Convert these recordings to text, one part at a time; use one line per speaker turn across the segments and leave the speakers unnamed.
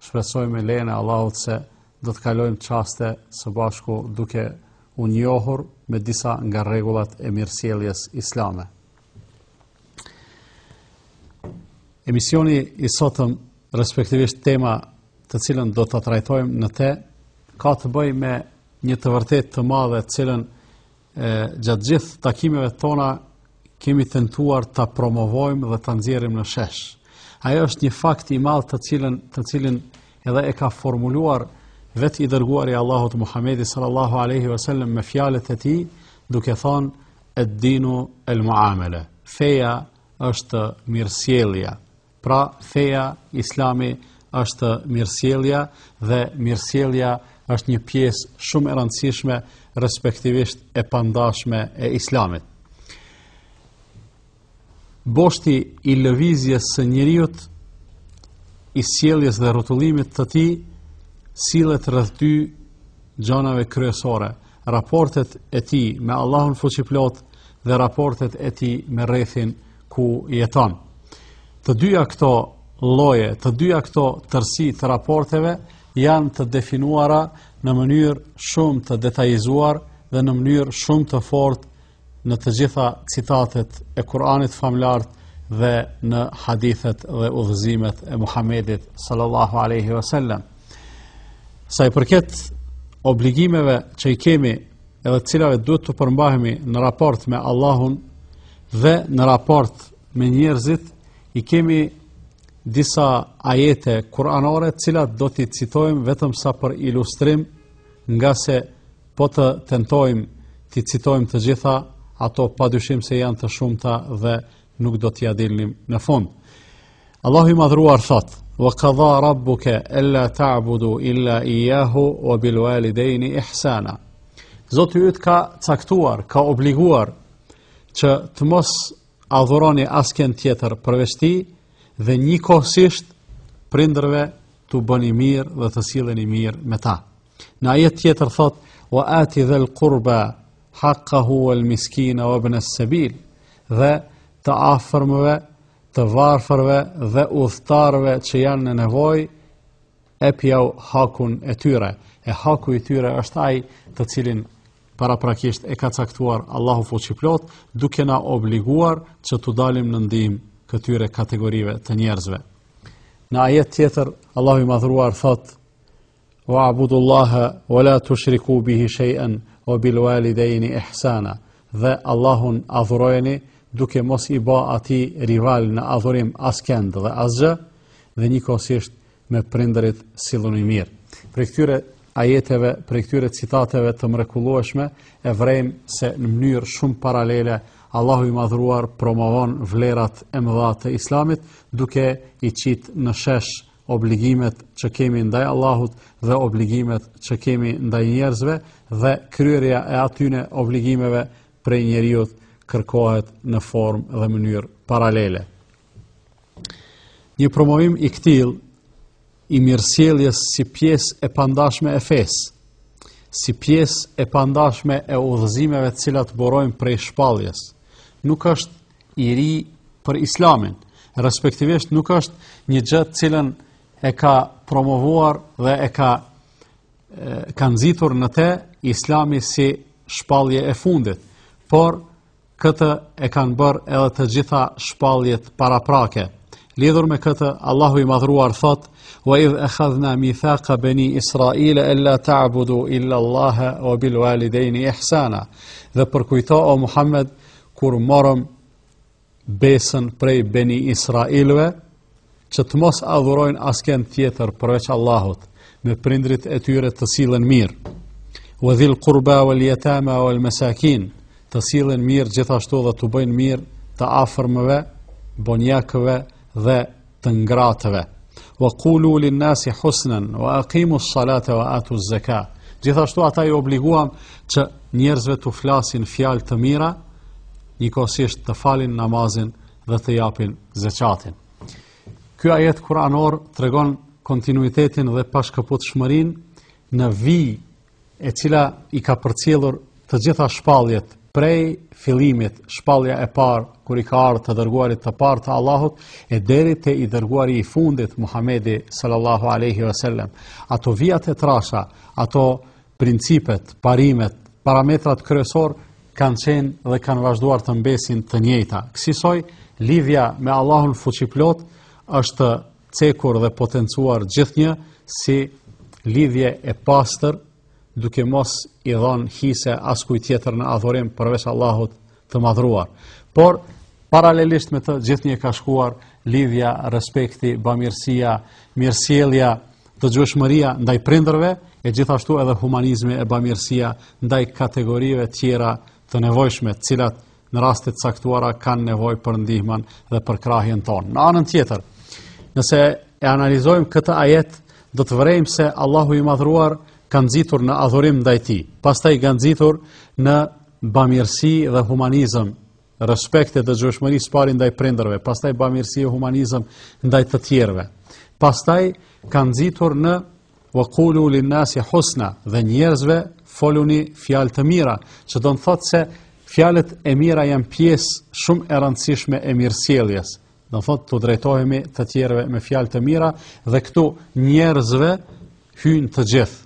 Shpresoj me lejen e Allahut se do të kalojmë çaste së bashku duke u njohur me disa nga rregullat e mirësjelljes islame. Emisioni i sotëm, respektivisht tema të cilën do ta trajtojmë në te, ka të bëjë me një të vërtetë të madhe të cilën E, gjatë gjithë takimeve tona kemi tentuar ta promovojmë dhe ta nxjerrim në shesh. Ajo është një fakt i madh të cilën të cilin edhe e ka formuluar vetë i dërguari i Allahut Muhamedi sallallahu alaihi wasallam me fjalët e tij, duke thënë ed-dinu el-muamala. Feja është mirësjellja, Pra, feja islami është mirësjellja dhe mirësjellja është një pjesë shumë e rëndësishme, respektivisht e pandashme e islamit. Boshti i lëvizjes së njeriut, i sjelljes dhe rrotullimit të tij, sillet rreth dy gjanave kryesore, raportet e tij me Allahun fuqiplotë dhe raportet e tij me rrethin ku jeton. Të dyja këto lloje, të dyja këto tërësi të raporteve janë të definuara në mënyrë shumë të detajizuar dhe në mënyrë shumë të fortë në të gjitha citatet e Kur'anit famëlartë dhe në hadithet dhe udhëzimet e Muhamedit sallallahu aleyhi vësallem. Sa i përket obligimeve që i kemi edhe të cilave duhet t'u përmbahemi në raport me Allahun dhe në raport me njerëzit, i kemi disa ajete kuranore, të cilat do t'i citojmë vetëm sa për ilustrim, ngase po të tentojmë t'i citojmë të gjitha, ato pa dyshim se janë të shumta dhe nuk do t'ia dilnim në fund. Allahu i madhëruar thotë, wa qadha rabbuka alla ta'budu illa iyyahu wa bil walidayni ihsana. Zoti yt ka caktuar, ka obliguar që të mos adhuroni askënd tjetër përveç tij dhe njëkohësisht prindërve t'u bëni mirë dhe të silleni mirë me ta. Në ajet tjetër thotë, wa ati dhel kurba, haqqahu wal miskina, wa bnes sebil, dhe të afërmve, të varfërve dhe udhëtarëve që janë në nevojë, epjau hakun e tyre. E haku i tyre është ai të cilin paraprakisht e ka caktuar Allahu fuqiplotë, duke na obliguar që t'u dalim në ndihmë këtyre kategorive të njerëzve. Në ajet tjetër, Allahu i madhëruar thotë, wa abudullaha wa la tushriku bihi shay'an wa bil walidaini ihsana dhe Allahun adhurojeni duke mos i ba atij rival në adhurim askend dhe asgjë dhe njëkohësisht me prindërit silluni mirë. Prej këtyre ajeteve, prej këtyre citateve të mrekullueshme e vrejmë se në mënyrë shumë paralele Allahu i madhëruar promovon vlerat e mëdha të Islamit duke i qitë në shesh obligimet që kemi ndaj Allahut dhe obligimet që kemi ndaj njerëzve dhe kryerja e atyne obligimeve prej njeriut kërkohet në formë dhe mënyrë paralele. Një promovim i këtillë i mirësjelljes si pjesë e pandashme e fesë, si pjesë e pandashme e udhëzimeve cilat burojnë prej shpalljes, nuk është i ri për islamin, respektivisht nuk është një gjë të cilën e ka promovuar dhe e ka e, ka nxitur në të islami si shpallje e fundit, por këtë e kanë bërë edhe të gjitha shpalljet paraprake. Lidhur me këtë, Allahu i madhëruar thotë, wa idh ekhadhna mithaka beni Israile la ta'budu illa Allahe wa bil walidejni ihsana. Dhe përkujto o Muhammed, kur morëm besën prej beni Israilëve, që të mos adhurojnë askend tjetër përveç Allahut, me prindërit e tyre të sillen mirë, wa dhil kurba wal jetama wal mesakin, të sillen mirë gjithashtu dhe t'u bëjnë mirë të afërmve, bonjakëve dhe të ngratëve. Wa qulu lin nasi husnan wa aqimu as-salata wa atu az-zaka. Gjithashtu ata i obliguam që njerëzve t'u flasin fjalë të mira, njëkohësisht të falin namazin dhe të japin zeqatin. Ky ajet kuranor tregon kontinuitetin dhe pashkëputshmërinë në vijë e cila i ka përcjellur të gjitha shpalljet prej fillimit, shpallja e parë kur i ka ardhur të dërguarit të parë të Allahut e deri te i dërguari i fundit Muhamedi sallallahu alaihi wasallam. Ato vijat e trasha, ato principet, parimet, parametrat kryesorë kanë qenë dhe kanë vazhduar të mbesin të njëjta. Kësisoj, lidhja me Allahun fuqiplot është cekur dhe potencuar gjithnjë si lidhje e pastër, duke mos i dhon hise askuj tjetër në adhurim përveç Allahut të madhëruar. Por, paralelisht me të gjithnjë ka shkuar lidhja, respekti, bamirësia, mirësjellja, dëgjueshmëria ndaj prindërve, e gjithashtu edhe humanizmi e bamirësia ndaj kategorive tjera të nevojshme, të cilat në raste të caktuara kanë nevojë për ndihman dhe për krahjen tonë. Në anën tjetër, nëse e analizojmë këtë ajet, do të vërejmë se Allahu i madhruar ka nxitur në adhurim ndaj tij, pastaj ka nxitur në bamirësi dhe humanizëm, respekt dhe dëgjueshmëri së pari ndaj prindërve, pastaj bamirësi e humanizëm ndaj të tjerëve, pastaj ka nxitur në wa kulu linnasi husna, dhe njerëzve foluni fjalë të mira, që do me thënë se fjalët e mira janë pjesë shumë e rëndësishme e mirësjelljes, do me thënë t'u drejtohemi të tjerëve me fjalë të mira, dhe këtu njerëzve hyjnë të gjithë,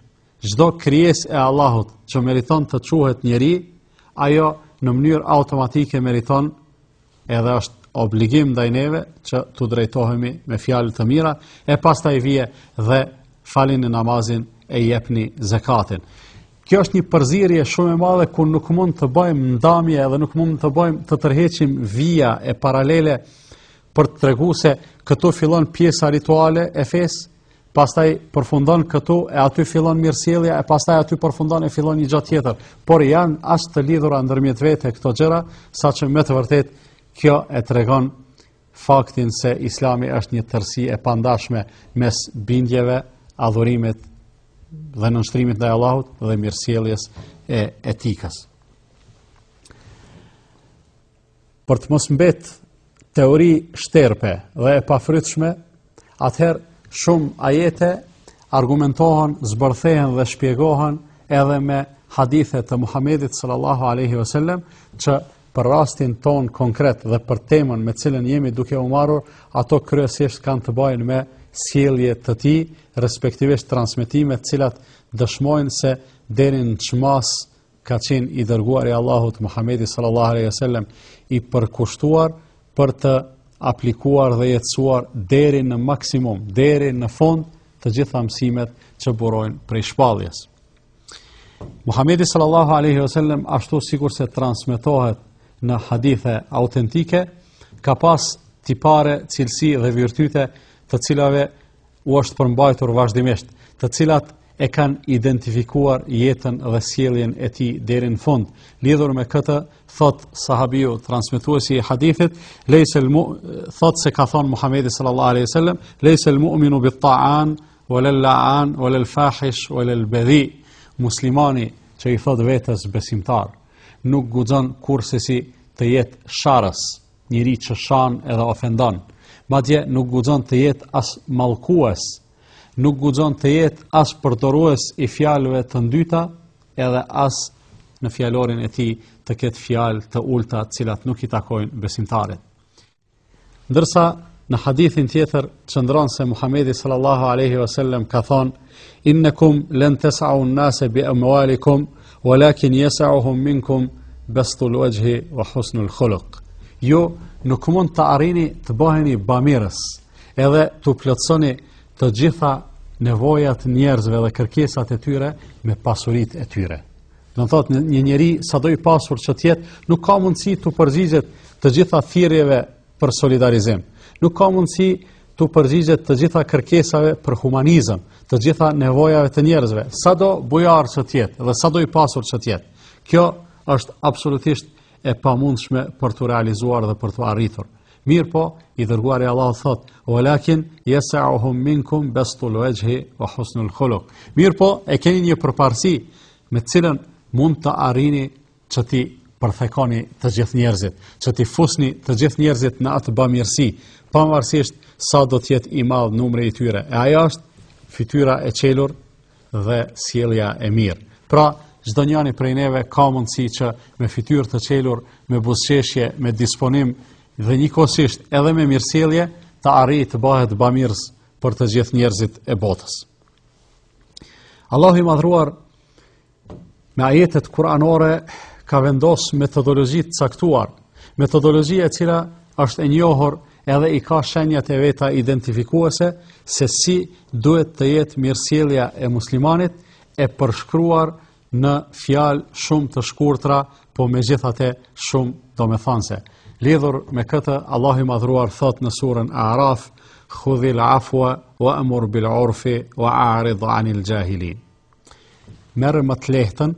çdo krijesë e Allahut që meriton të quhet njeri, ajo në mënyrë automatike meriton edhe është obligim ndaj neve që t'u drejtohemi me fjalë të mira, e pastaj vjen dhe falni namazin e jepni zakatin. Kjo është një përzirje shumë e madhe ku nuk mund të bëjmë ndarje edhe nuk mund të bëjmë të tërheqim vija paralele për të tregu se këtu fillon pjesa rituale e fesë pastaj përfundon këtu e aty fillon mirësjellja e pastaj aty përfundon e fillon një gjë tjetër, por janë aq të lidhura ndërmjet vete këto gjëra, saqë me të vërtetë kjo e tregon faktin se Islami është një tërësi e pandashme mes bindjeve, adhurimit dhe nënshtrimit ndaj Allahut dhe mirësjelljes e etikës. për të mos mbet teori shterpe dhe e pafrytshme, atëherë shumë ajete argumentohen, zbërthehen dhe shpjegohen edhe me hadithe të Muhamedit sallallahu alaihi wasallam që për rastin tonë konkret dhe për temën me të cilën jemi duke u marrur, ato kryesisht kanë të bëjnë me sjellje të tij, respektivisht transmetime të cilat dëshmojnë se deri në ç'masë ka qenë i dërguari i Allahut Muhamedi sallallahu alaihi wasallam i përkushtuar për të aplikuar dhe jetësuar deri në maksimum, deri në fund të gjitha mësimet që burojnë prej shpalljes. Muhamedi sallallahu alaihi wasallam ashtu sikurse transmetohet në hadithe autentike, ka pas tipare, cilësi dhe virtyte të cilave u është përmbajtur vazhdimisht, të cilat e kanë identifikuar jetën dhe sjelljen e tij deri në fund. Lidhur me këtë, thotë sahabiu transmetuesi i hadithit, lejsel mu, thotë se ka thon Muhamedi sallallahu alaihi wasallam, lejsel mu'minu bit ta'an wala la'an wala al-fahish wala al-badhi. Muslimani që i thotë vetes besimtar, nuk guxon kurrsesi të jetë sharës, njëri që shan edhe ofendon, madje nuk guxon të jetë as mallkues, nuk guxon të jetë as përdorues i fjalëve të ndyta, edhe as në fjalorin e tij të ketë fjalë të ulta të cilat nuk i takojnë besimtarit. Ndërsa në hadithin tjetër qëndron se Muhamedi sallallahu alaihi wasallam ka thonë Innakum lan tas'u an-nas bi amwalikum walakin yas'uhum minkum bastul wajhi wa husnul khuluq. Ju nuk mund të arrini të bëheni bamirës, edhe t'u plotësoni të gjitha nevojat njerëzve dhe kërkesat e tyre me pasuritë e tyre. Do të thotë një njeri sado i pasur që të jetë, nuk ka mundësi t'u përgjigjet të gjitha thirrjeve për solidarizim. Nuk ka mundësi t'u përgjigjet të gjitha kërkesave për humanizëm, të gjitha nevojave të njerëzve, sado bujar që të jetë dhe sado i pasur që të jetë. Kjo është absolutisht e pamundshme për t'u realizuar dhe për t'u arritur. Mirëpo, i dërguari i Allahut thotë, walakin yas'uhum minkum bastul wajhi wa husnul khuluq. Mirëpo, e keni një përparësi me të cilën mund të arrini që t'i përthekoni të gjithë njerëzit, që t'i fusni të gjithë njerëzit në atë bamirësi, pavarësisht sa do të jetë i madhë numri i tyre. E ajo është fytyra e qelur dhe sjellja e mirë. Pra, çdo njani prej neve ka mundësi që me fytyrë të qelur, me buzëqeshje, me disponim dhe njëkohësisht edhe me mirësjellje, të arri të bahet bamirës për të gjithë njerëzit e botës. Allahu i madhëruar Me ajetet kuranore ka vendos metodologji të caktuar, metodologji e cila është e njohur edhe i ka shenjat e veta identifikuese se si duhet të jetë mirësjellja e muslimanit e përshkruar në fjalë shumë të shkurtra, po megjithatë shumë domethënëse. Lidhur me këtë, Allahu i madhëruar thotë në surën Araf, "Khudhil afwa wa amur bil urfi wa a'rid 'anil jahilin." Merre më të lehtën,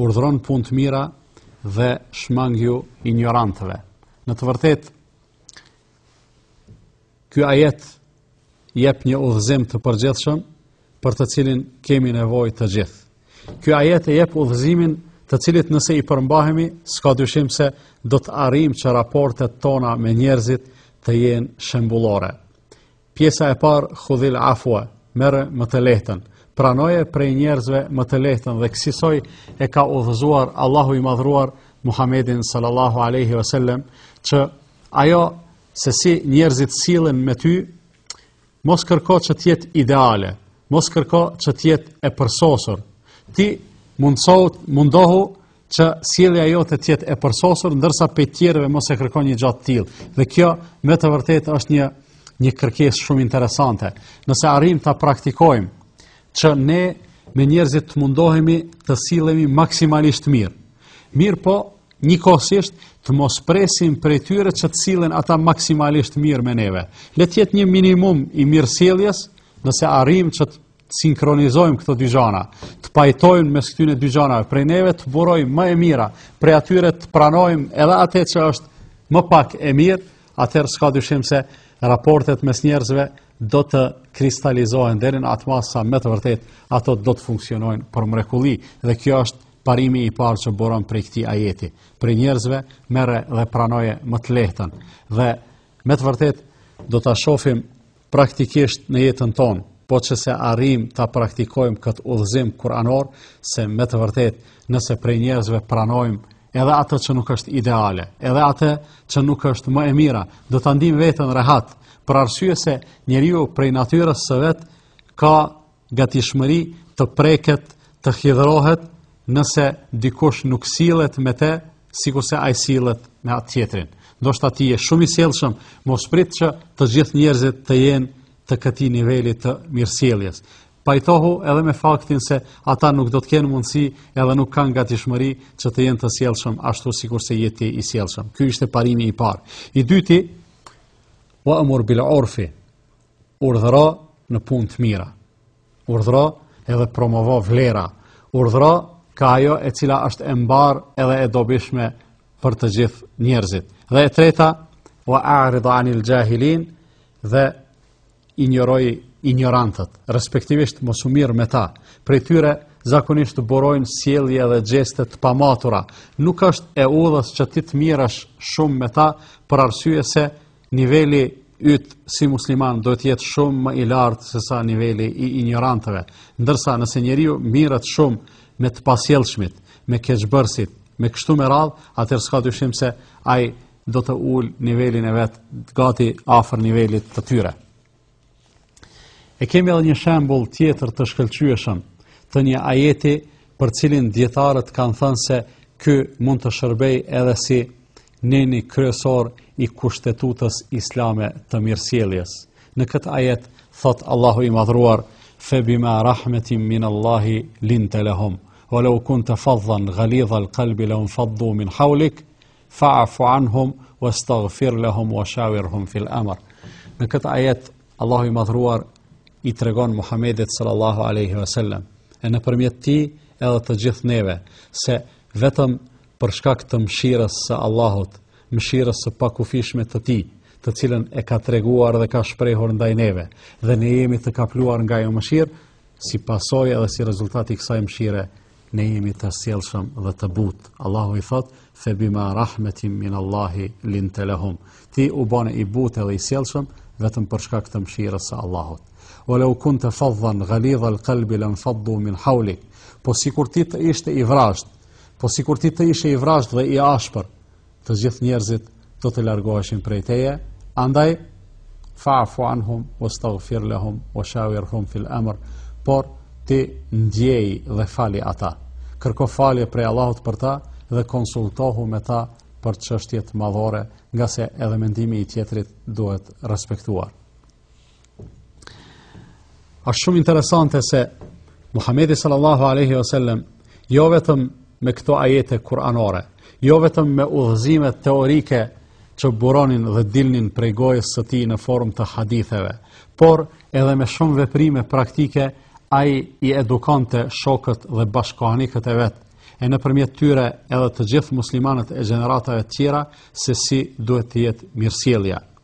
urdhëro në punë të mira dhe shmangju injorantëve. Në të vërtetë, ky ajet jep një udhëzim të përgjithshëm për të cilin kemi nevojë të gjithë. Ky ajet e jep udhëzimin të cilit nëse i përmbahemi, s'ka dyshim se do të arrijmë që raportet tona me njerëzit të jenë shembullore. Pjesa e parë khudhil afwa, merre më të lehtën. Pranoje prej njerëzve më të lehtën dhe kësisoj e ka udhëzuar Allahu i madhëruar Muhammedin sallallahu alaihi wasallam që ajo se si njerëzit sillen me ty mos kërko që të jetë ideale, mos kërko që të jetë e përsosur. Ti mundsohu mundohu që sjellja jote të jetë e përsosur ndërsa pej të tjerëve mos e kërkon një gja të tillë. Dhe kjo me të vërtetë është një një kërkesë shumë interesante. Nëse arrim ta praktikojmë që ne me njerëzit të mundohemi të sillemi maksimalisht mirë. Mirëpo, njëkohësisht të mos presim prej tyre që të sillen ata maksimalisht mirë me neve. Le të jetë një minimum i mirësjelljes, nëse arrim që të sinkronizojmë këto dy gjana, të pajtojmë mes këtyre dy gjanave, prej neve të burojë më e mira, prej atyre të pranojmë edhe atë që është më pak e mirë, atëherë s'ka dyshim se raportet mes njerëzve do të kristalizohen deri në atë masë sa me të vërtet ato do të funksionojnë për mrekulli dhe kjo është parimi i parë që buron prej këtij ajeti. Prej njerëzve merre dhe pranoje më të lehtën dhe me të vërtet do ta shohim praktikisht në jetën tonë, po që se arrim ta praktikojmë këtë udhëzim kuranor, se me të vërtet nëse prej njerëzve pranojmë edhe atë që nuk është ideale, edhe atë që nuk është më e mira, do ta ndim veten rehat, për arsye se njeriu prej natyrës së vet ka gatishmëri të preket, të hidhërohet nëse dikush nuk sillet me të, sikurse ai sillet me atë tjetrin. Ndoshta ti je shumë i sjellshëm, mos prit që të gjithë njerëzit të jenë të këtij niveli të mirësjelljes. Pajtohu edhe me faktin se ata nuk do të kenë mundësi edhe nuk kanë gatishmëri që të jenë të sjellshëm ashtu sikurse je ti i sjellshëm. Ky ishte parimi i parë. I dyti, wa'mur bil urfi, urdhëro në punë të mira. Urdhëro edhe promovo vlera. Urdhëro ka ajo e cila është e mbarë edhe e dobishme për të gjithë njerëzit. Dhe e treta, wa a'rid 'anil jahilin dhe injoroj injorantët, respektivisht mos u mirr me ta. Prej tyre zakonisht burojnë sjellje dhe gjeste të pamatura. Nuk është e udhës që ti të mirresh shumë me ta, për arsye se Niveli yt si musliman duhet të jetë shumë më i lartë sesa niveli i injorantëve, ndërsa nëse njeriu mirret shumë me të pasjellshmit, me keqbërësit, me kështu me radhë, atëherë s'ka dyshim se ai do ta ul nivelin e vet gati afër nivelit të tyre. E kemi edhe një shembull tjetër të shkëlqyeshëm të një ajeti për cilin dijetarët kanë thënë se ky mund të shërbejë edhe si neni kryesor i kushtetutës islame të mirësjelljes. Në këtë ajet thotë Allahu i madhruar fe bima rahmetim min Allahi linte lehum, we leu kunte fadhan ghalidhal kalbi lenfadhu min haulik, fa'fu anhum wastaghfir lahum wa shawirhum fil amr. Në këtë ajet Allahu i madhëruar i tregon Muhamedit sallallahu alaihi wasallam e nëpërmjet tij edhe të gjithë neve se vetëm për shkak të mëshirës së Allahut, mëshirës së pakufishme të tij, të cilën e ka treguar dhe ka shprehur ndaj neve dhe ne jemi të kapluar nga ajo mëshirë si pasojë edhe si rezultat i kësaj mëshire ne jemi të sjellshëm dhe të butë. Allahu i thotë, fe bima rahmetin min Allahi linte lehum. Ti u bane i butë edhe i sjellshëm, vetëm për shkak të mshirës së Allahut. Ue leu kunte fadhan, ghalidhal kalbi lenfadhu min haulik. Po sikur ti të ishte i vrazhdë, po sikur ti të ishe i vrazhdë dhe i ashpër, të gjithë njerëzit do të largoheshin prej teje, andaj fa'fu anhum wastaghfir lahum wa shawirhum fil amr, por ti ndjej dhe fali ata. Kërko falje prej Allahut për ta dhe konsultohu me ta për çështjet madhore, ngase edhe mendimi i tjetrit duhet respektuar. Ashtë shumë interesante se Muhammedi sallallahu aleyhi vësallem jo vetëm me këto ajete kuranore, jo vetëm me udhëzime teorike që buronin dhe dilnin prej gojës së tij në formë të haditheve, por edhe me shumë veprime praktike ai i edukonte shokët dhe bashkëkohanikët e vet, e nëpërmjet tyre edhe të gjithë muslimanët e gjeneratave të tjera se si duhet të jetë mirësjellja.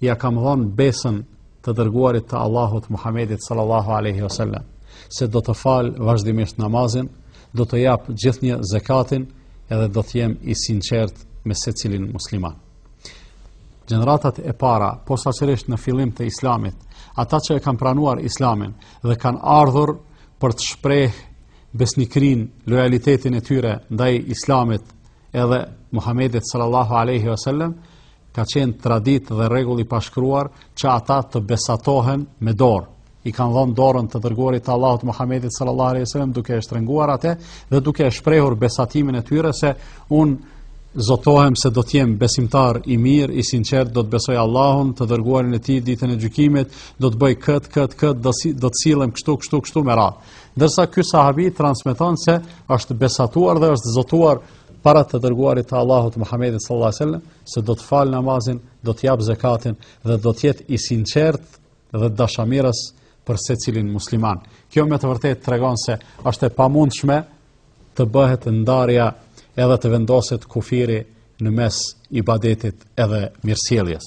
ia kam dhonë besën të dërguarit të Allahut Muhammedit sallallahu alaihi wasallam se do të fal vazhdimisht namazin, do të jap gjithnjë zekatin edhe do të jem i sinqert me secilin musliman. Gjeneratat e para, posaçërisht në fillim të Islamit, ata që e kanë pranuar Islamin dhe kanë ardhur për të shpreh besnikërinë, lojalitetin e tyre ndaj Islamit edhe Muhammedit sallallahu alaihi wasallam ka qenë traditë dhe rregull i pashkruar që ata të besatohen me dorë. I kanë dhonë dorën të dërguarit të Allahut Muhammedit sallallahu alaihi wasallam duke e shtrenguar atë dhe duke e shprehur besatimin e tyre se unë zotohem se do të jem besimtar i mirë, i sinqert, do të besoj Allahun, të dërguarin e tij ditën e gjykimit, do të bëj kët, kët, kët, do të sillem kështu, kështu, kështu me radhë. Ndërsa ky sahabi transmeton se është besatuar dhe është zotuar para të dërguarit të Allahut Muhammedit sallallahu alaihi wasallam se do të falë namazin, do të japë zekatin dhe do të jetë i sinqert dhe dashamirës për secilin musliman. Kjo me të vërtetë tregon se është e pamundshme të bëhet ndarja edhe të vendoset kufiri në mes ibadetit edhe mirësjelljes.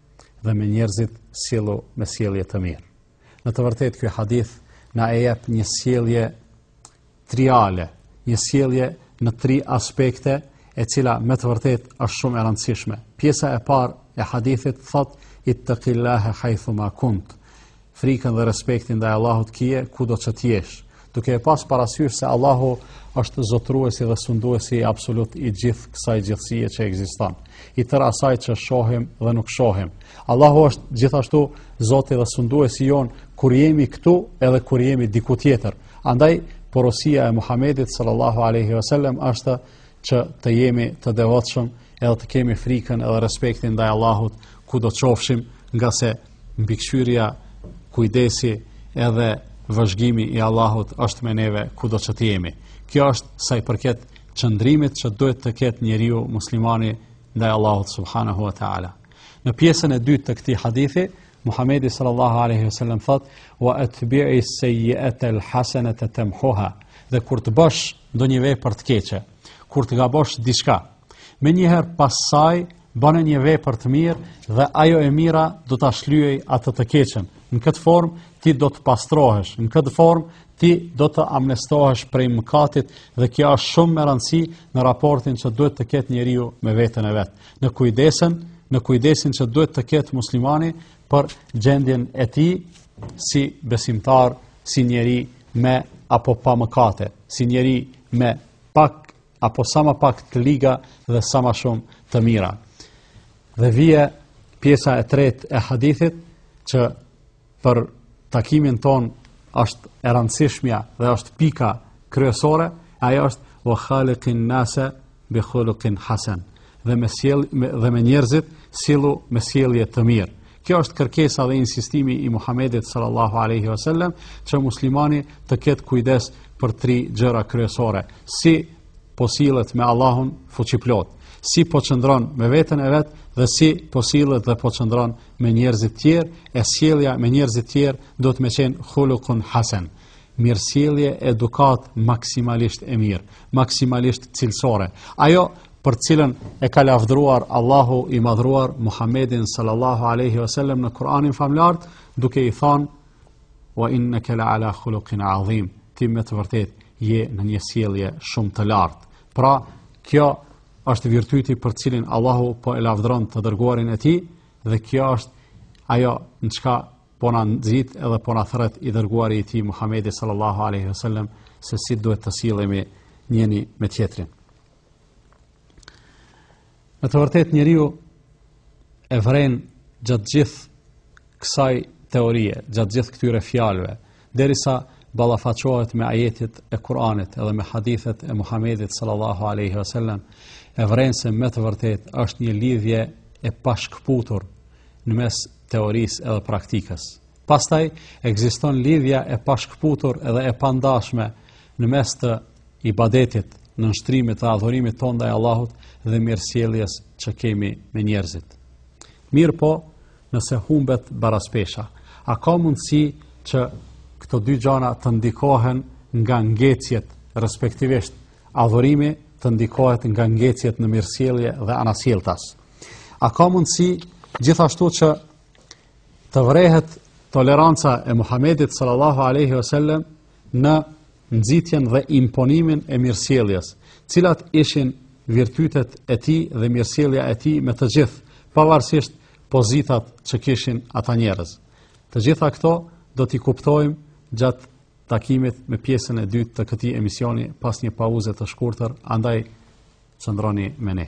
dhe me njerëzit sjellu me sjellje të mirë. Në të vërtetë ky hadith na e jep një sjellje triale, një sjellje në tri aspekte, e cila me të vërtetë është shumë e rëndësishme. Pjesa e parë e hadithit thotë ittaqillaha haythu ma kunt. frikën dhe respektin ndaj Allahut kije kudo që të jesh, duke e pas parasysh se Allahu është zotëruesi dhe sunduesi absolut i gjithë kësaj gjithësie që ekziston, i tërë asaj që shohim dhe nuk shohim. Allahu është gjithashtu Zoti dhe sunduesi jonë kur jemi këtu edhe kur jemi diku tjetër. Andaj porosia e Muhamedit sallallahu alaihi wasallam është që të jemi të devotshëm edhe të kemi frikën edhe respektin ndaj Allahut kudo qofshim ngase mbikëqyrja kujdesi edhe vëzhgimi i Allahut është me neve kudo që të jemi. Kjo është sa i përket qëndrimit që duhet të ketë njeriu muslimani ndaj Allahut subhanahu wa ta'ala. Në pjesën e dytë të këtij hadithi, Muhamedi sallallahu alaihi wasallam thotë: "Wa atbi'i sayyi'ata al-hasanata tamhuha." Dhe kur të bësh ndonjë vepër të keqe, kur të gabosh diçka, menjëherë pas saj bëne një vepër të mirë dhe ajo e mira do ta shlyejë atë të keqen. Në këtë formë ti do të pastrohesh, në këtë formë ti do të amnestohesh prej mëkatit dhe kjo është shumë me rëndësi në raportin që duhet të ketë njeriu me veten e vet. Në kujdesen, në kujdesin që duhet të ketë muslimani për gjendjen e tij si besimtar si njeri me apo pa mëkate, si njeri me pak apo sa ma pak të liga dhe sa ma shumë të mira. Dhe vjen pjesa e tretë e hadithit që për takimin tonë është e rëndësishmja dhe është pika kryesore, ajo është wa khaliqin nase bi khuluqin hasan dhe me sjell dhe me njerëzit sillu me sjellje të mirë. Kjo është kërkesa dhe insistimi i Muhamedit sallallahu alaihi wasallam që muslimani të ketë kujdes për tri gjëra kryesore, si po sillet me Allahun fuqiplotë, si po qëndron me veten e vet dhe si po sillet dhe po qëndron me njerëzit tjerë, e sjellja me njerëzit tjerë duhet me qenë khuluqun hasan. Mirësjellje edukatë maksimalisht e mirë, maksimalisht cilësore. Ajo për të cilën e ka lavdruar Allahu i madhruar Muhammedin sallallahu aleyhi vësallem në Kur'anin famëlartë, duke i thonë, wa innaka la ala khulukin adhim, ti me të vërtetë je në një sjellje shumë të lartë. Pra, kjo është virtyti për të cilin Allahu po e lavdron të dërguarin e tij, dhe kjo është ajo në çka po na nxit edhe po na thërret i dërguari i tij Muhamedi sallallahu alaihi wasallam se si duhet të sillemi njëri me tjetrin. Në të vërtetë njeriu e vren gjatë gjithë kësaj teorie, gjatë gjithë këtyre fjalëve, Derisa ballafaqohet me ajetet e Kur'anit edhe me hadithet e Muhamedit sallallahu alaihi wasallam, e vren se me të vërtetë është një lidhje e pashkëputur në mes teorisë edhe praktikës. Pastaj ekziston lidhja e pashkëputur edhe e pandashme në mes të ibadetit, nënshtrimit dhe adhurimit tonë ndaj Allahut dhe mirësjelljes që kemi me njerëzit. Mirëpo, nëse humbet baraspesha, a ka mundësi që këto dy gjana të ndikohen nga ngecjet, respektivisht adhurimi të ndikohet nga ngecjet në mirësjellje dhe anasjelltas. A ka mundësi gjithashtu që të vrehet toleranca e Muhamedit sallallahu aleyhi ve sellem në nxitjen dhe imponimin e mirësjelljes, cilat ishin virtytet e tij dhe mirësjellja e tij me të gjithë, pavarësisht pozitat që kishin ata njerëz. Të gjitha këto do t'i kuptojmë gjatë takimit me pjesën e dytë të këtij emisioni pas një pauze të shkurtër, andaj qëndroni me ne.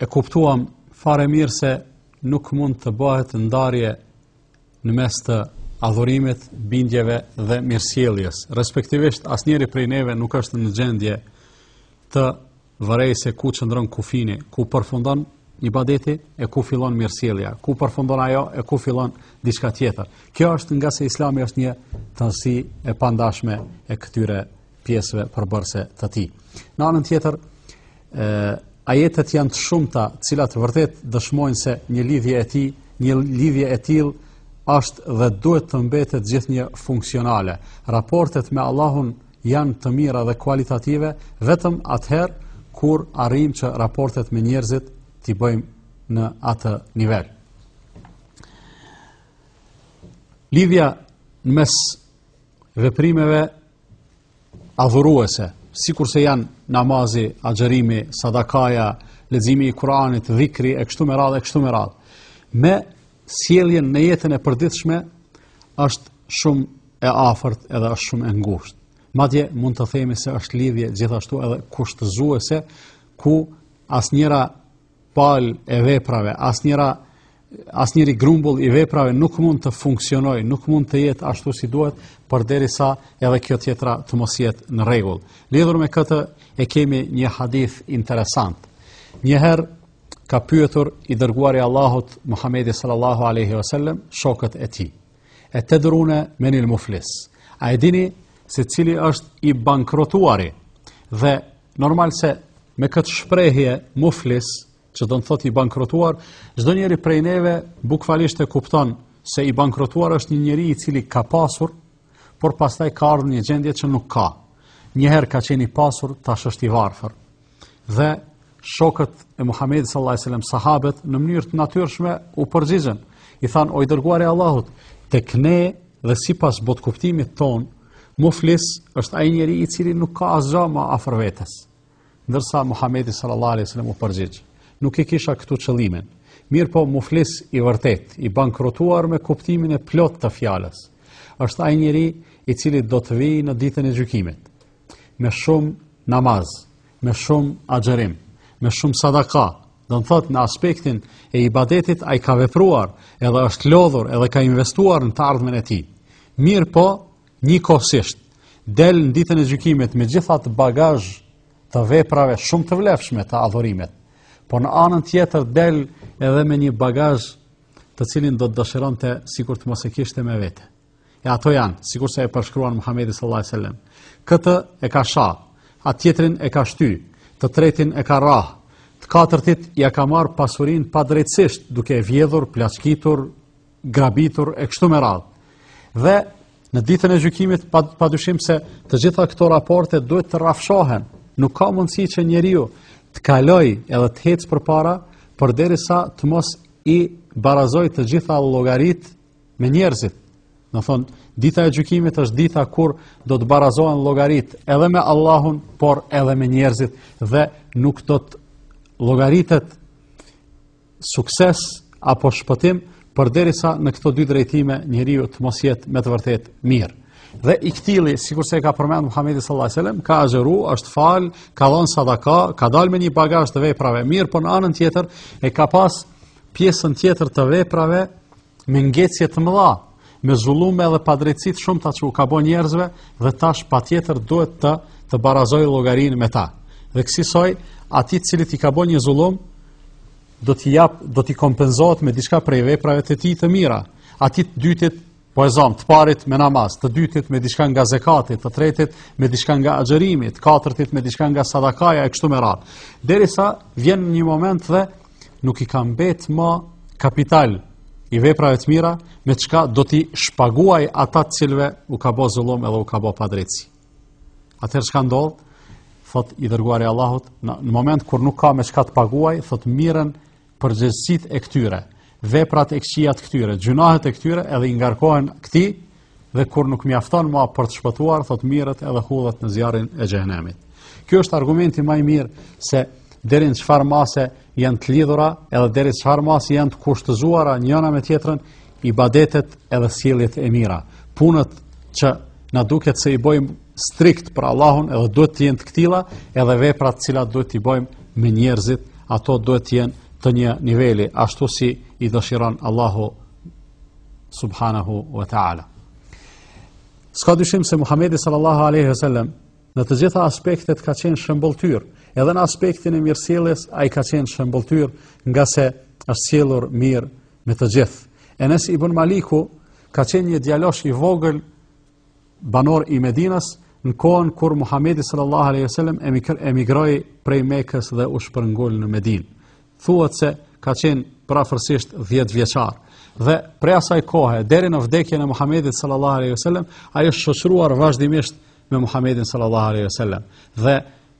e kuptuam fare mirë se nuk mund të bëhet ndarje në mes të adhurimit, bindjeve dhe mirësjelljes. Respektivisht asnjëri prej neve nuk është në gjendje të vërejë se ku qëndron kufini, ku përfundon ibadeti e ku fillon mirësjellja, ku përfundon ajo e ku fillon diçka tjetër. Kjo është ngase Islami është një tërësi e pandashme e këtyre pjesëve përbërëse të tij. Në anën tjetër, ë ajetet janë të shumta, të cilat vërtet dëshmojnë se një lidhje e tij, një lidhje e tillë është dhe duhet të mbetet gjithnjë funksionale. Raportet me Allahun janë të mira dhe kualitative vetëm atëherë kur arrijmë që raportet me njerëzit t'i bëjmë në atë nivel. Lidhja në mes veprimeve adhuruese, sikurse janë namazi, agjerimi, sadakaja, leximi i Kur'anit, dhikri, e kështu me radhë, e kështu me radhë, me sjelljen në jetën e përditshme, është shumë e afërt edhe është shumë e ngushtë. Madje mund të themi se është lidhje gjithashtu edhe kushtëzuese ku asnjëra palë e veprave, asnjëra asnjëri grumbull i veprave nuk mund të funksionojë, nuk mund të jetë ashtu si duhet, përderisa edhe kjo tjetra të mos jetë në rregull. Lidhur me këtë e kemi një hadith interesant. Një herë ka pyetur i dërguari i Allahut Muhamedi sallallahu alaihi wasallam shokët e tij. E tedrune menil muflis. A e dini se cili është i bankrotuari dhe Normal se me këtë shprehje muflis, që do të thotë i bankrotuar, çdo njeri prej neve bukvalisht e kupton se i bankrotuar është një njeri i cili ka pasur, por pastaj ka ardhur një gjendje që nuk ka. Një herë ka qenë i pasur, tash është i varfër. Dhe shokët e Muhamedit sallallahu alajhi wasallam sahabët në mënyrë të natyrshme u përgjigjën. I thanë, "O i dërguari i Allahut, tek ne dhe sipas botëkuptimit tonë, Muflis është ai njeri i cili nuk ka asgjë më afër vetes. Ndërsa Muhamedi sallallahu alaihi wasallam u përgjigj, nuk e kisha këtu qëllimin. Mirëpo muflis i vërtetë, i bankrotuar me kuptimin e plotë të fjalës. Është ai njeri i cili do të vijë në ditën e gjykimit me shumë namaz, me shumë agjërim, me shumë sadaka, Do të thotë në aspektin e ibadetit ai ka vepruar, edhe është lodhur, edhe ka investuar në të ardhmen e tij. Mirëpo, njëkohësisht del në ditën e gjykimit me gjithë atë bagazh të veprave shumë të vlefshme të adhurimit. Por në anën tjetër del edhe me një bagazh të cilin do të dëshironte sikur të mos e kishte me vete. E ato janë, sikurse e përshkruan Muhamedi sallallahu alaihi wasallam. Këtë e ka sha, atë tjetrin e ka shty, të tretin e ka rrah, të katërtit ia ka marrë pasurinë padrejtësisht, duke e vjedhur, plaçkitur, grabitur e kështu me radhë. Dhe në ditën e gjykimit pa padyshim se të gjitha këto raporte duhet të rrafshohen. Nuk ka mundësi që njeriu të kalojë edhe të hecë përpara, përderisa të mos i barazojë të gjitha llogaritë me njerëzit. Domethënë, dita e gjykimit është dita kur do të barazohen llogaritë edhe me Allahun, por edhe me njerëzit dhe nuk do të llogaritet sukses apo shpëtim, përderisa në këto dy drejtime njeriu të mos jetë me të vërtetë mirë. Dhe i këtilli, sikurse e ka përmend Muhammedi sallallahu alaihi wasallam, ka agjëru, është falë, ka dhënë sadaka, ka dalë me një bagazh të veprave mirë, por në anën tjetër e ka pas Pjesën tjetër të veprave me ngecje të mëdha, me zullume dhe padrejtësi të shumta që u ka bo njerëzve dhe tash patjetër duhet të, të barazojë llogarinë me ta. Dhe kësisoj, atij të cilit i ka bo një zullum, do t'i jap, do t'i kompenzohet me diçka prej veprave të tij të mira. Atij të dytit Po e zamë, të parit me namaz, të dytit me diçka nga zekatit, të tretit me diçka nga agjërimit, të katërtit me diçka nga sadakaja e kështu me radhë. Derisa vjen një moment dhe nuk i ka mbet ma kapital i veprave të mira, me çka do t'i shpaguaj ata të cilëve u ka bo zullum edhe u ka bo padrejtësi. Atëherë çka ndodh, thotë i dërguari i Allahut, në, në moment kur nuk ka me çka të paguaj, thotë merren përgjegjësitë e këtyre, veprat e këqija të këtyre, gjynahet e këtyre edhe i ngarkohen këtij dhe kur nuk mjafton ma për të shpëtuar, thotë merret edhe hudhet në zjarrin e xhehnemit. Kjo është argumenti ma i mirë se deri në çfarë mase janë të lidhura edhe deri në çfarë mase janë të kushtëzuara njëna me tjetrën, ibadetet edhe sjelljet e mira, punët që na duket se i bëjmë strikt për Allahun edhe duhet të jenë të këtilla, edhe veprat të cilat duhet t'i bëjmë me njerëzit, ato duhet të jenë të një niveli ashtu si i dëshiron Allahu subhanahu wa ta'ala. S'ka dyshim se Muhammedi sallallahu aleyhi ve sellem në të gjitha aspektet ka qenë shëmbëlltyrë, edhe në aspektin e mirësjelljes ai ka qenë shëmbëlltyrë ngase është sjellur mirë me të gjithë. Enes ibn Maliku ka qenë një djalosh i vogël banor i Medinës në kohën kur Muhamedi sallallahu alaihi wasallam emigroi prej Mekës dhe u shpërngul në Medinë. Thuhet se ka qenë prafërsisht 10 vjeçar. Dhe prej asaj kohe deri në vdekjen e Muhamedit sallallahu alaihi wasallam, ai është shoqëruar vazhdimisht me Muhamedin sallallahu alaihi wasallam. Dhe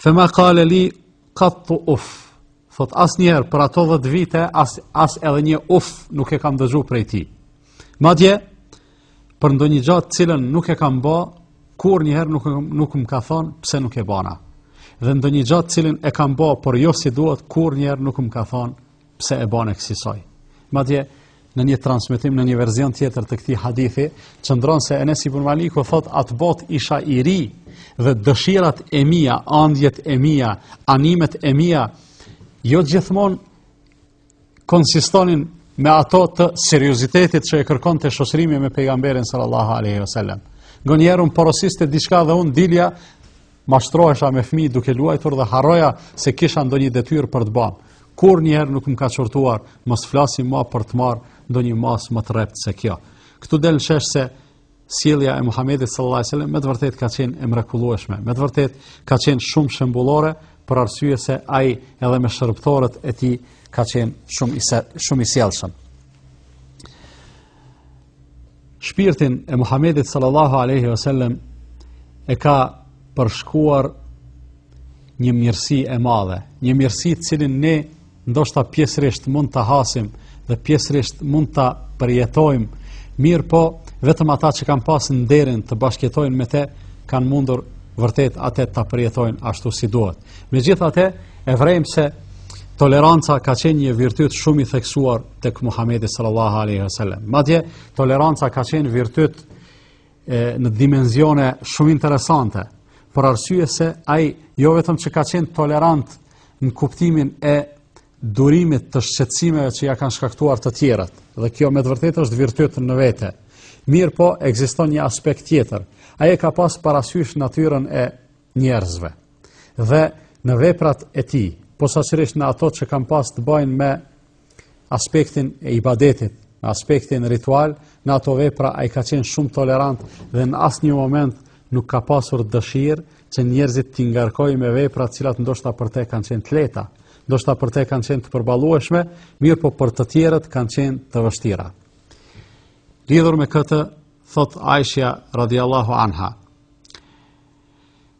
Fe ma kale li kattu uf, thotë asnjëherë për ato dhet vite, as, as edhe një uf nuk e kam dëgju prej tij. Madje, për ndonjë gja të cilën nuk e kam ba, kurrnjëherë nuk, nuk më ka thonë pse nuk e bane. Dhe ndonjë gja të cilën e kam ba, por jo si duhet, kurrnjëherë nuk më ka thonë pse e bane kësisoj. Madje, në një transmitim, në një verzion tjetër të këtij hadithi, qëndron se Enes Ibn Maliku thotë atëbotë isha i ri dhe dëshirat e mia, andjet e mia, animet e mia, jo gjithmonë konsistonin me ato të seriozitetit që e kërkonte shoqërimi me pejgamberin sallallahu aleyhi wa sallam. Nganjëherë më porosiste diçka dhe unë dilja Mashtrohesha me fëmijë duke luajtur dhe harroja se kisha ndonjë detyrë për të bërë. Kurrnjëherë nuk më ka qortuar, mos flasim ma për të marrë ndonjë masë më të rreptë se kjo. Këtu del në shesh se sjellja e Muhammedit sallallahu alaihi wasallam me të vërtetë ka qenë e mrekullueshme, me të vërtetë ka qenë shumë shembullore për arsye se ai edhe me shërbëtorët e tij ka qenë shumë, shumë i sjellshëm. shpirtin e Muhamedit sallallahu alaihi wasallam e ka përshkuar një mirësi e madhe, një mirësi të cilin ne ndoshta pjesërisht mund ta hasim dhe pjesërisht mund ta përjetojmë, mirëpo vetëm ata që kanë pas nderin të bashkëjetojnë me të kanë mundur vërtet atë ta përjetojnë ashtu si duhet. Megjithatë, e vrejmë se toleranca ka qenë një virtyt shumë i theksuar tek Muhamedi sallallahu alaihi wasallam. Madje toleranca ka qenë virtyt e, në dimensione shumë interesante, për arsye se ai jo vetëm që ka qenë tolerant në kuptimin e durimit të shqetësimeve që ia kanë shkaktuar të tjerët, dhe kjo me të vërtetë është virtyt në vete. Mirëpo, ekziston një aspekt tjetër. Ai e ka pas parasysh natyrën e njerëzve. Dhe në veprat e tij, posaçërisht në ato që kanë pas të bëjnë me aspektin e ibadetit, në aspektin ritual, në ato vepra ai ka qenë shumë tolerant dhe në asnjë moment nuk ka pasur dëshirë që njerëzit t'i ngarkojë me vepra të cilat ndoshta për të kanë qenë të lehta, ndoshta për të kanë qenë të përballueshme, mirëpo për të tjerët kanë qenë të vështira. Lidhur me këtë, thotë Aisha radiallahu anha,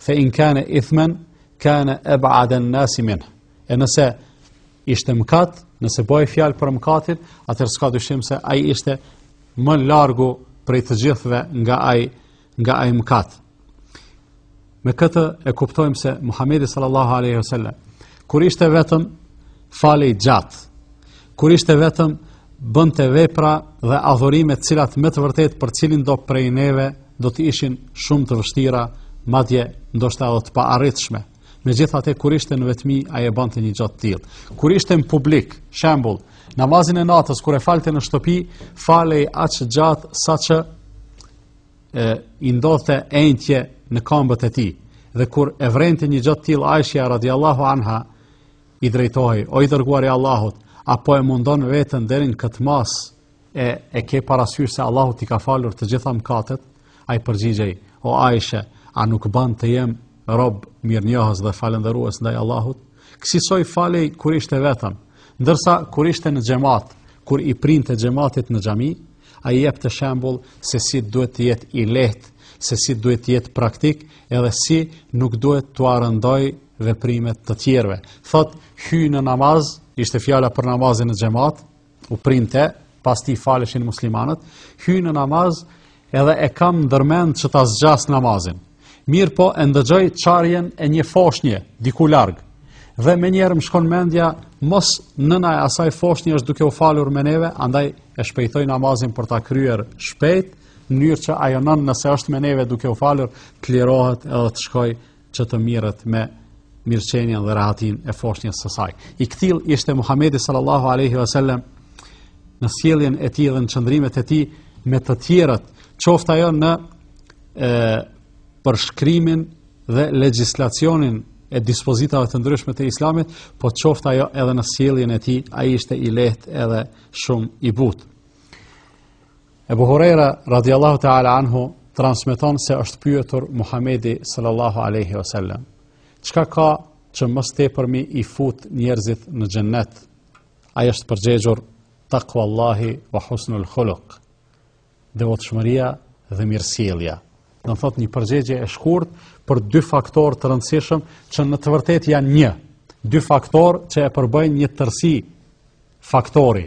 Fe in kane ithmen, kane eb'aden nasi minh. E nëse ishte mkat, nëse bëhej fjalë për mkatin, atëherë s'ka dyshim se ai ishte më largu prej të gjithve nga ai nga ai mkat. Me këtë e kuptojmë se Muhamedi sallallahu alaihi wasallam kur ishte vetëm falej gjatë. Kur ishte vetëm, bënte vepra dhe adhurime të cilat me të vërtetë për cilindo prej neve do të ishin shumë të vështira, madje ndoshta edhe të paarritshme. Megjithatë kur ishte në vetmi ai e bënte një gjë të tillë. Kur ishte në publik, shembull, namazin e natës kur e falte në shtëpi, falej aq gjatë saqë i ndodhte enjtje në këmbët e tij. Dhe kur e vrente një gjë të tillë Aisha radhiyallahu anha, I drejtohej, o i dërguar i Allahut, apo e mundon veten deri në këtë masë e e ke parasysh se Allahu t'i ka falur të gjitha mëkatet? Ai përgjigjej, o Aisha, a nuk bën të jem rob mirënjohës dhe falënderues ndaj Allahut? Kësisoj falej kur ishte vetëm, ndërsa kur ishte në xhamat, kur i printe xhamatit në xhami, ai jepte shembull se si duhet të jetë i lehtë, se si duhet të jetë praktik, edhe si nuk duhet t'ua rëndojë veprimet e të tjerëve. Thotë, hy në namaz, ishte fjala për namazin në xhemat, u printe, pas tij faleshin muslimanët, hy në namaz edhe e kam ndërmend që ta zgjas namazin. Mirëpo e ndëgjoj qarjen e një foshnje, diku larg, dhe menjëherë më shkon mendja, mos nëna e asaj foshnje është duke u falur me neve, andaj e shpejtoj namazin për ta kryer shpejt, në mënyrë që ajo nënë nëse është me neve duke u falur, të lirohet edhe të shkojë që të merret me mirëqenien dhe rahatinë e foshnjës së saj. I këtillë ishte Muhamedi sallallahu alaihi wasallam në sjelljen e tij dhe në qëndrimet e tij me të tjerët, qoftë ajo në, e, përshkrimin dhe legjislacionin e dispozitave të ndryshme të Islamit, po qoftë ajo edhe në sjelljen e tij, ai ishte i lehtë edhe shumë i butë. Ebu Hurejra, radiallahu ta'ala anhu, transmiton se është pyetur Muhamedi sallallahu aleyhi wa sallam. Çka ka që më së tepërmi i fut njerëzit në xhenet? Ai është përgjegjur takwa Allahi wa husnul khuluk, devotshmëria dhe mirësjellja. Domethënë një përgjegje e shkurtë për dy faktorë të rëndësishëm që në të vërtetë janë një. Dy faktorë që e përbëjnë një tërësi faktori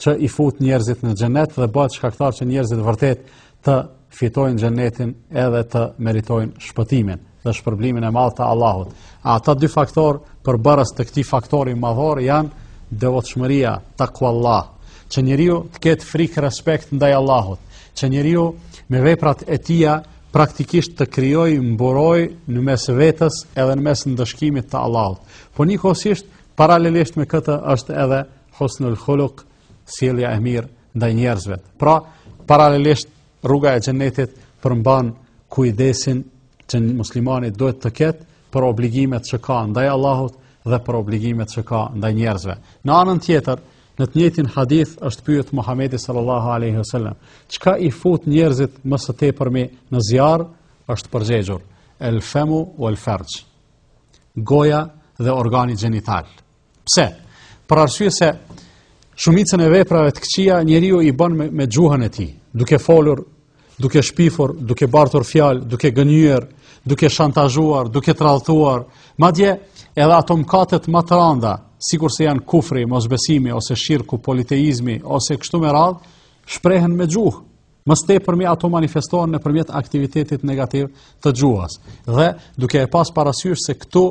që i fut njerëzit në xhenet dhe bëhet shkaktar që njerëzit vërtet të fitojnë xhenetin edhe të meritojnë shpëtimin dhe shpërblimin e madh të Allahut. A ata dy faktorë përbërës të këtij faktori madhor janë devotshmëria, takuallah, që njeriu të ketë frikë respekt ndaj Allahut, që njeriu me veprat e tija praktikisht të krijojë mburojë në mes vetes edhe në mes ndëshkimit të Allahut. Po njëkohësisht paralelisht me këtë është edhe Husnul khuluk, sjellja e mirë ndaj njerëzve. Pra, paralelisht rruga e xhenetit përmban kujdesin që muslimani duhet të ketë për obligimet që ka ndaj Allahut dhe për obligimet që ka ndaj njerëzve. Në anën tjetër, në të njëjtin hadith është pyet Muhamedi sallallahu alaihi wasallam, çka i fut njerëzit më së tepërmi në zjarr? Është përgjigjur: El femu wel ferxh. Goja dhe organi gjenital. Pse? Për arsye se shumicën e veprave të këqija njeriu i bën me, me gjuhën e tij, duke folur, duke shpifur, duke bartur fjalë, duke gënjyer, duke shantazhuar, duke tradhtuar, madje edhe ato mëkatet më të rënda, sikur se janë kufri, mosbesimi ose shirku, politeizmi ose kështu me radhë, shprehen me gjuhë. Më së tepërmi ato manifestohen nëpërmjet aktivitetit negativ të gjuhës. Dhe duke e pas parasysh se këtu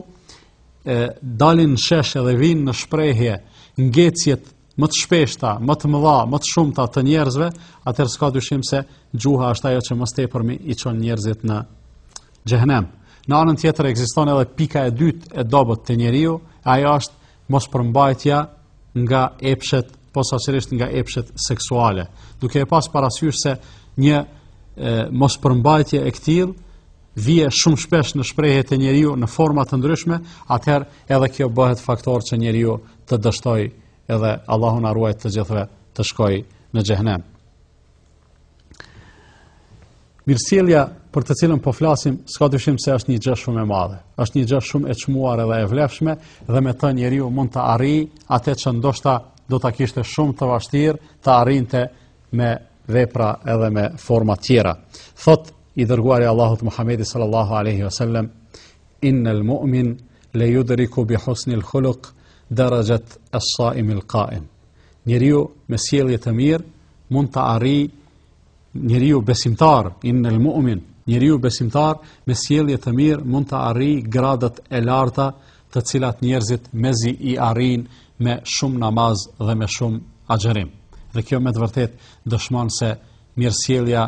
e, dalin në shesh edhe vijnë në shprehje ngecjet më të shpeshta, më të mëdha, më të shumta të njerëzve, atëherë s'ka dyshim se gjuha është ajo që më së tepërmi i çon njerëzit në xhehnem. Në anën tjetër, ekziston edhe pika e dytë e dobët te njeriu, ajo është mospërmbajtja nga epshet, posaçërisht nga epshet seksuale, duke e pas parasysh se një e, mospërmbajtje e këtillë vije shumë shpesh në shprehje te njeriu në forma të ndryshme, atëherë edhe kjo bëhet faktor që njeriu të dështojë edhe Allahu na ruajt të gjithëve të shkojë në xhehnem. Mirësjellja për të cilën po flasim, s'ka dyshim se është një gjë shumë e madhe. Është një gjë shumë e çmuar edhe e vlefshme dhe me të njeriu mund të arrijë atë që ndoshta do ta kishte shumë të vështirë të arrinte me vepra edhe me forma tjera. Thotë i dërguari i Allahut Muhammedi sallallahu alaihi wasallam innal mu'min la yudriku bi husni al-khuluq darajat as-sa'im al-qa'im. Njeriu me sjellje të mirë mund të arrijë njeriu besimtar, innel mu'min, njeriu besimtar me sjellje të mirë mund të arrijë gradat e larta të cilat njerëzit mezi i arrijnë me shumë namaz dhe me shumë agjërim. Dhe kjo me të vërtetë dëshmon se mirësjellja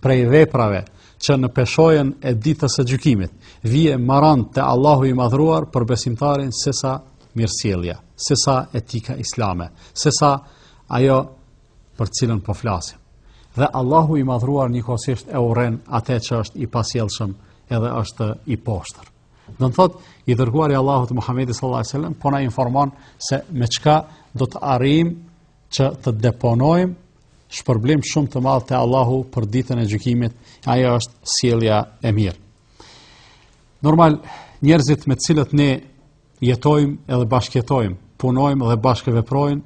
prej veprave që në peshojen e ditës së gjykimit vije më rënd te Allahu i madhruar për besimtarin sesa mirësjellja, sesa etika islame, sesa ajo për të cilën po flasim. Dhe Allahu i madhruar njëkohësisht e urren atë që është i pasjellshëm edhe është i poshtër. Do të thotë i dërguari i Allahut Muhamedi sallallahu alajhi wasallam po na informon se me çka do të arrijmë që të deponojmë shpërblim shumë të madh te Allahu për ditën e gjykimit, ajo është sjellja e mirë. Normal njerëzit me të cilët ne jetojmë edhe bashkëjetojmë, punojmë dhe bashkëveprojmë,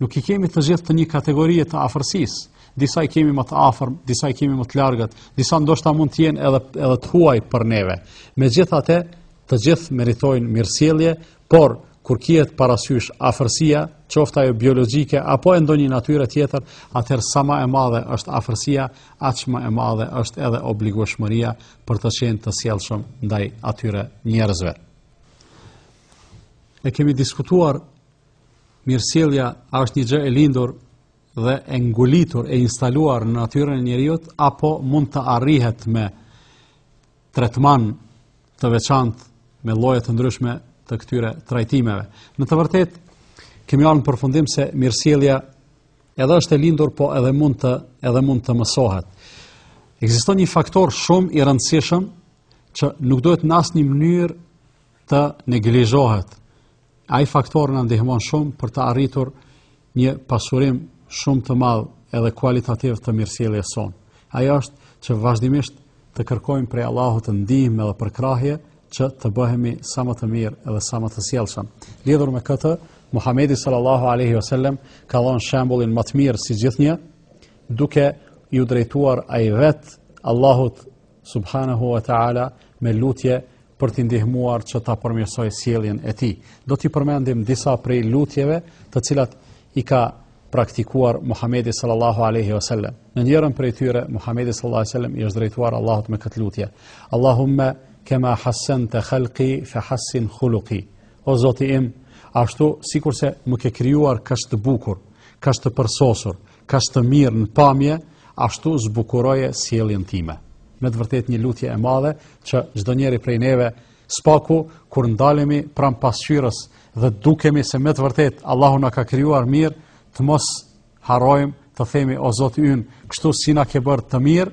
nuk i kemi të gjithë të një kategorie të afërsisë. Disa i kemi më të afërm, disa i kemi më të largët, disa ndoshta mund të jenë edhe edhe të huaj për neve. Megjithatë, të gjithë meritojnë mirësjellje, Por, kur kihet parasysh afërsia, qoftë ajo biologjike, apo e ndonjë natyre tjetër, atëherë sa ma e madhe është afërsia, aq ma e madhe është edhe obligueshmëria për të qenë të sjellshëm ndaj atyre njerëzve. E kemi diskutuar, mirësjellja a është një gjë e lindur dhe e ngulitur e instaluar në natyrën e njeriut, apo mund të arrihet me tretman të veçantë me lloje të ndryshme të këtyre trajtimeve. Në të vërtetë kemi ardhur në përfundim se mirësjellja edhe është e lindur, po edhe mund të edhe mund të mësohet. Ekziston një faktor shumë i rëndësishëm që nuk duhet në asnjë mënyrë të neglizhohet. Ai faktor na ndihmon shumë për të arritur një pasurim shumë të madh edhe kualitativ të mirësjelljes sonë. Ajo është që vazhdimisht të kërkojmë prej Allahut ndihmë dhe përkrahje që të bëhemi sa më të mirë edhe sa më të sjellshëm. Lidhur me këtë, Muhamedi sallallahu alaihi wasallam ka dhënë shembullin më të mirë si gjithnjë, duke iu drejtuar ai vetë Allahut subhanahu wa taala me lutje për t'i ndihmuar që ta përmirësojë sjelljen e tij. Do t'i përmendim disa prej lutjeve, të cilat i ka praktikuar Muhamedi sallallahu alaihi wasallam. Në njërën prej tyre Muhamedi sallallahu alaihi wasallam i është drejtuar Allahut me këtë lutje. Allahumma kama hassanta khalqi fa hassin khuluqi. O Zoti im, ashtu sikurse më ke krijuar kaq të bukur, kaq të përsosur, Kaq të mirë në pamje, ashtu zbukuroje sjelljen time. Me të vërtetë një lutje e madhe që çdo njeri prej neve së paku kur ndalemi pranë pasqyrës dhe dukemi se me të vërtetë Allahu na ka krijuar mirë, të mos harrojmë të themi o Zoti ynë, kështu si na ke bërë të mirë,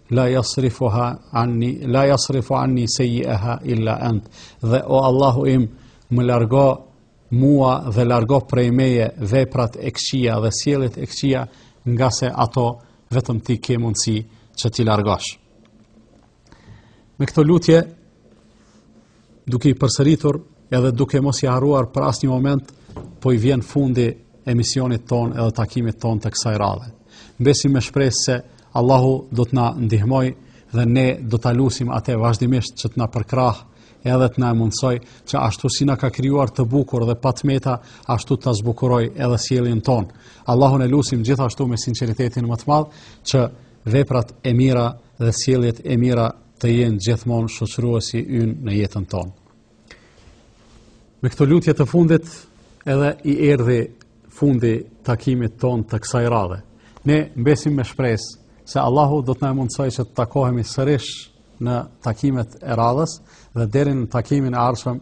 la yasrifuha anni la yasrifu anni sayyi'aha illa ant dhe o Allahu im më largo mua dhe largo prej meje veprat e këqija dhe sjelljet e këqija ngase ato vetëm ti ke mundësi që t'i largosh me këto lutje Duke i përsëritur edhe duke mos i harruar për asnjë moment, po i vjen fundi emisionit tonë edhe takimit tonë të kësaj radhe. Mbesim me shpresë se Allahu do të na ndihmojë dhe ne do ta lusim atë vazhdimisht që të na përkrahë edhe të na mundësojë që ashtu si na ka krijuar të bukur dhe pa të meta, ashtu ta zbukurojë edhe sjelljen tonë. Allahun e lusim gjithashtu me sinqeritetin më të madh që veprat e mira dhe sjelljet e mira të jenë gjithmonë shoqëruesi ynë në jetën tonë. Me këto lutje të fundit edhe i erdhi fundi takimit tonë të kësaj radhe. Ne mbesim me shpresë se Allahu do të na mundësojë që të takohemi sërish në takimet e radhës dhe deri në takimin e ardhshëm